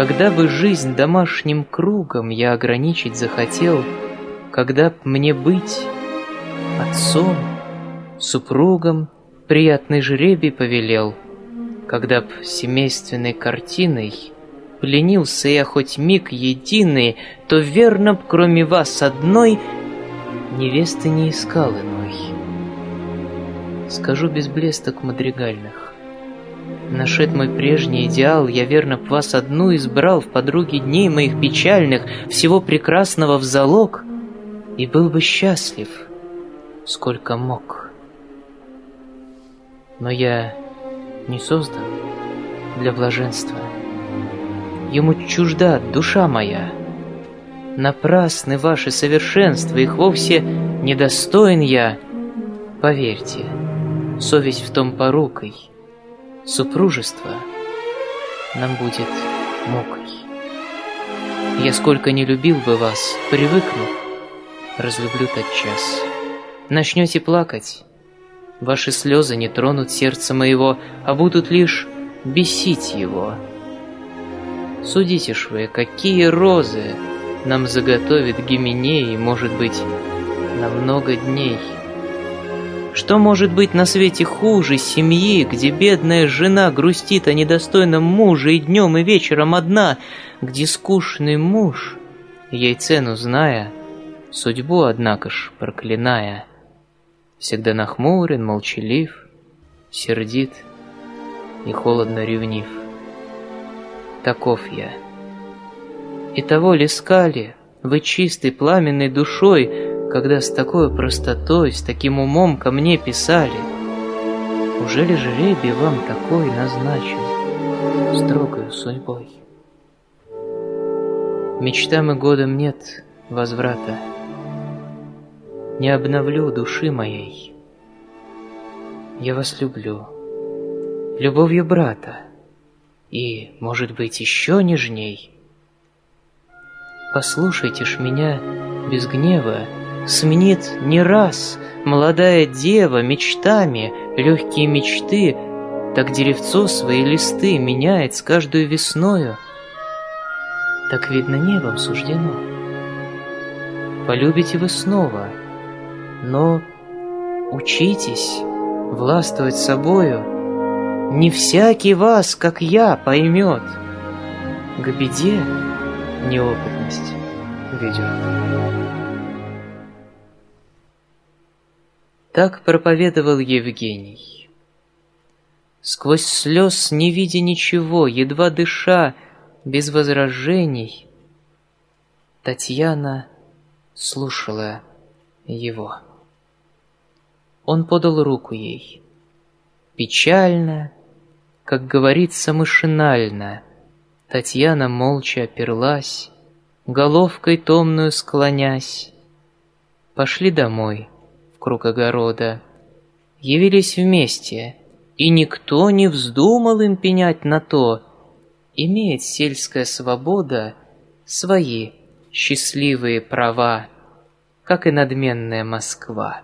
Когда бы жизнь домашним кругом я ограничить захотел, Когда б мне быть отцом, супругом Приятный жребий повелел, Когда б семейственной картиной Пленился я хоть миг единый, То верно б, кроме вас одной, Невесты не искал иной. Скажу без блесток мадригальных, Нашед мой прежний идеал, я верно б вас одну избрал В подруги дней моих печальных, Всего прекрасного в залог, И был бы счастлив, сколько мог. Но я не создан для блаженства. Ему чужда душа моя. Напрасны ваши совершенства, Их вовсе недостоин я. Поверьте, совесть в том порукой — Супружество нам будет мукой. Я сколько не любил бы вас, привыкнув, разлюблю тот час. Начнете плакать, ваши слезы не тронут сердце моего, а будут лишь бесить его. Судите ж вы, какие розы нам заготовит Гименей, может быть, на много дней — что может быть на свете хуже семьи, где бедная жена грустит о недостойном муже и днем, и вечером одна, где скучный муж, ей цену зная, судьбу, однако ж, проклиная, всегда нахмурен, молчалив, сердит и холодно ревнив. Таков я. И того лискали вы чистой пламенной душой, когда с такой простотой, с таким умом ко мне писали. Уже ли жребий вам такой назначен строгою судьбой? Мечтам и годам нет возврата. Не обновлю души моей. Я вас люблю, любовью брата, и, может быть, еще нежней. Послушайте ж меня без гнева, Сменит не раз молодая дева мечтами легкие мечты, Так деревцо свои листы меняет с каждую весною. Так видно небом суждено. Полюбите вы снова, но учитесь властвовать собою. Не всякий вас, как я, поймет. К беде неопытность ведет. Так проповедовал Евгений. Сквозь слез, не видя ничего, едва дыша, без возражений, Татьяна слушала его. Он подал руку ей. Печально, как говорится машинально, Татьяна молча оперлась, Головкой томную склонясь. Пошли домой — круг огорода, явились вместе, и никто не вздумал им пенять на то, имеет сельская свобода свои счастливые права, как и надменная Москва.